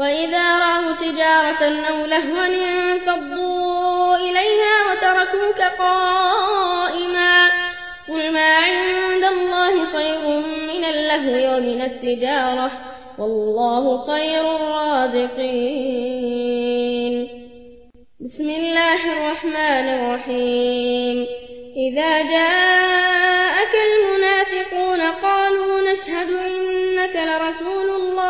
وإذا رأوا تجارة أو لهوا انفضوا إليها وتركوك قائما قل ما عند الله خير من اللهو ومن التجارة والله خير الرازقين. بسم الله الرحمن الرحيم. إذا جاءك المنافقون قالوا نشهد إنك لرسول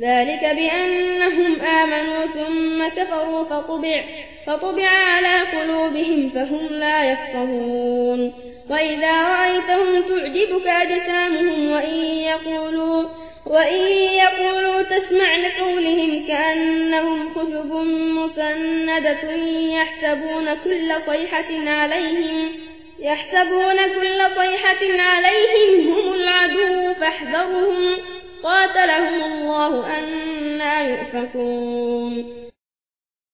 ذلك بأنهم آمنوا ثم كفروا فطبع, فطبع على قلوبهم فهم لا يفقهون. وإذا رأيتهم تعجبك أجسامهم وإن يقولوا, وإن يقولوا تسمع لقولهم كأنهم خشب مسندة يحسبون كل صيحة عليهم يحسبون كل صيحة عليهم هم العدو فاحذرهم قاتلهم الله أنا يؤفكون.